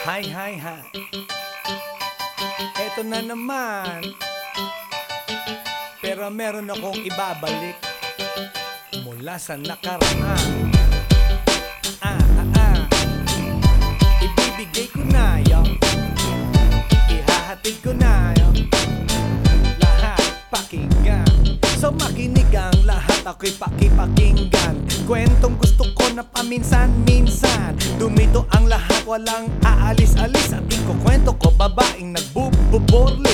Hi, hi, hi. Eto na naman. Pero meron akong ibabalik mula sa nakaraan. Ang lahat ako'y pakipakinggan. Kwentong gusto ko na paminsan-minsan. Dumito ang lahat, walang aalis-alis. At ikukwento ko, babaeng nagbububorlis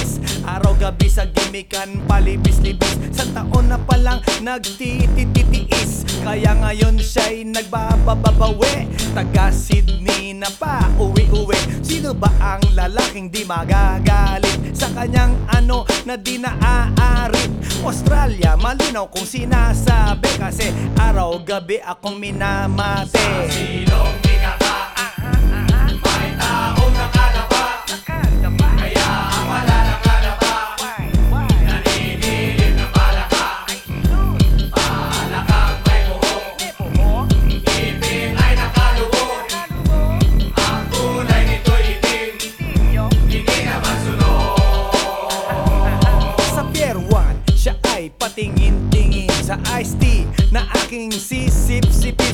Araw-gabi sa gimikan, palibis-libis. Sa taon na palang nagtitititiis Kaya ngayon siya'y nagbabababawi. Taga Sydney na pa, uwi-uwi. Sino ba ang lalaking di magagalit? Sa kanyang ano na di naaarit Australia, malinaw kung sinasabi. Kasi araw-gabi akong minamate. Silong di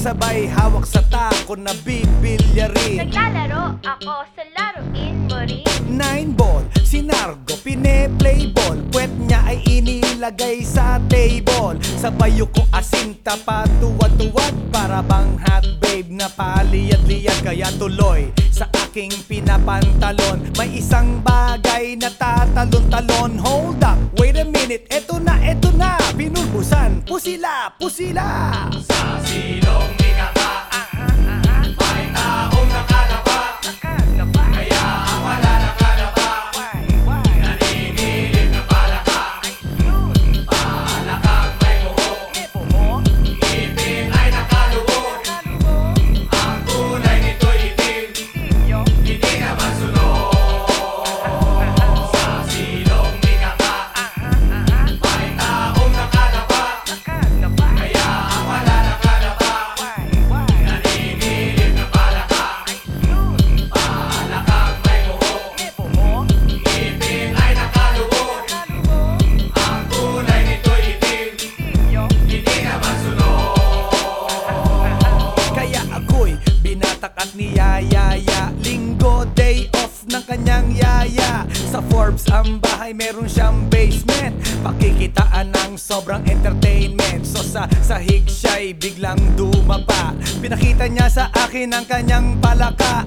Sabay hawak sa tako na bibilyarin Naglalaro ako sa laruin mo rin. Nine ball, si Nargo pine-play ball. Puwet niya ay inilagay sa table. Sabay ko asinta pa tuwad-tuwad Para bang hot babe na paliyad-liyad Kaya tuloy sa aking pinapantalon. May isang bagay na tatalon-talon. Hold up, wait a minute, eto na, eto na. Pinulbusan, pusila, pusila binatak at niyayaya Linggo, day off ng kanyang yaya. Sa Forbes ang bahay, meron siyang basement. Pakikitaan ng sobrang entertainment. So sa sahig siya'y biglang dumapa. Pinakita niya sa akin ang kanyang palaka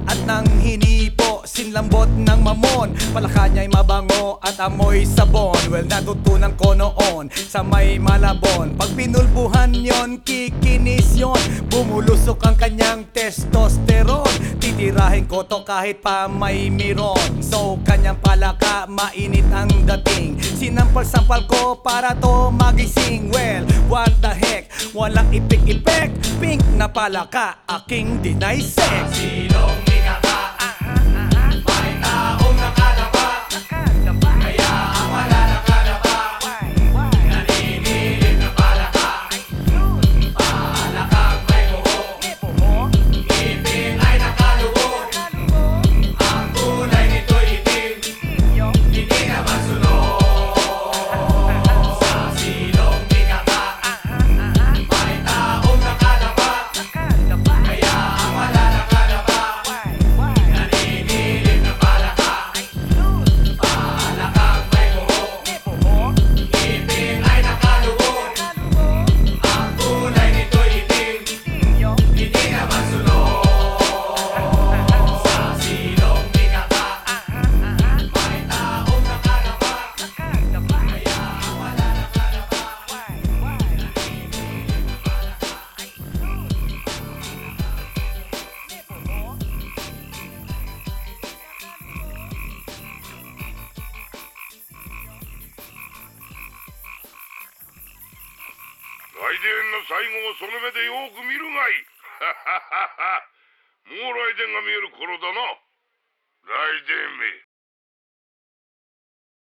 sinlambot ng mamon. Palaka niya'y mabango at amoy sabon. Well, natutunan ko noon sa may malabon. Pag pinulbuhan yon, kikinis yon. Bumulusok ang kanyang testosterone Titirahin ko to kahit pa may miron. So kanyang palaka, mainit ang dating. Sinampal-sampal ko para to magising. Well, what the heck, walang ipik-ipek Pink na palaka, aking deny 来電の最後をその目でよく見るがいい。もう来電が見える頃だな。来電め。